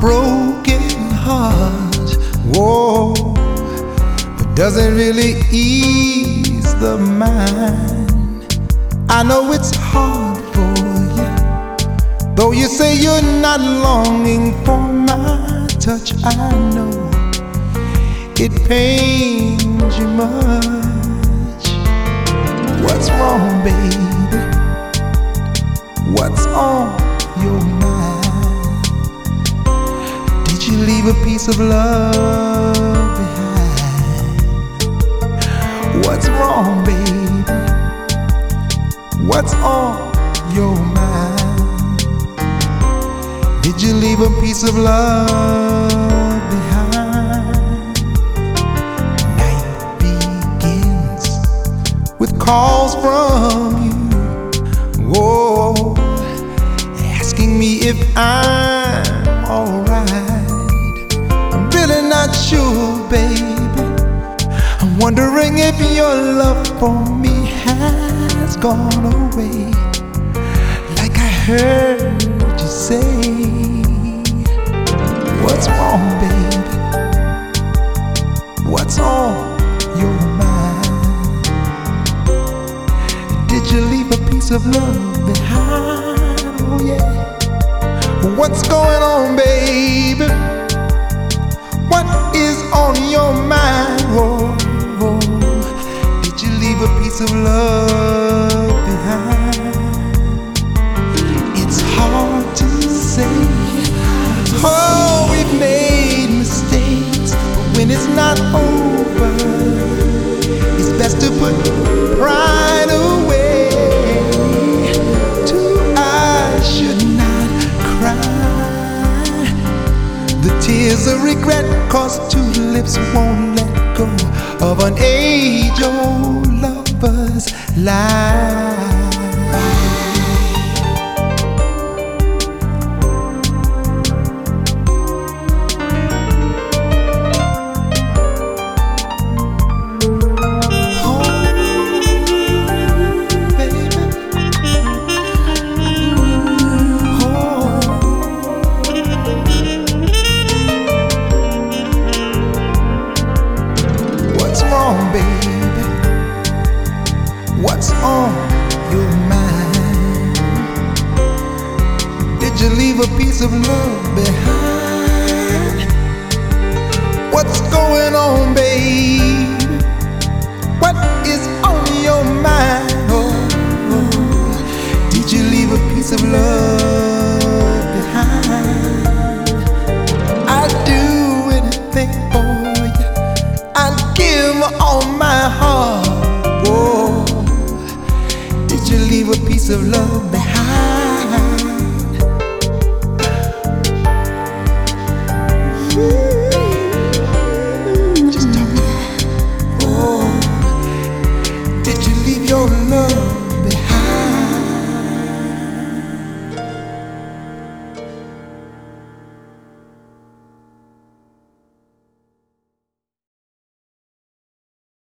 broken heart. Whoa, but doesn't really ease the mind. I know it's hard for you, though you say you're not longing for my touch. I know it pains you much. What's wrong, baby? Of love behind? What's wrong, baby? What's on your mind? Did you leave a piece of love behind? Night begins with calls from you. Whoa, asking me if I'm wondering if your love for me has gone away. Like I heard you say. What's wrong, baby? What's on your mind? Did you leave a piece of love behind? Oh, yeah. What's going on, baby? What Oh, we've made mistakes, but when it's not over, it's best to put pride away. Two eyes should not cry. The tears of regret, cause two lips won't let go of an age old lover's lie. Baby? What's on your mind? Did you leave a piece of love behind? What's going on, baby? Of love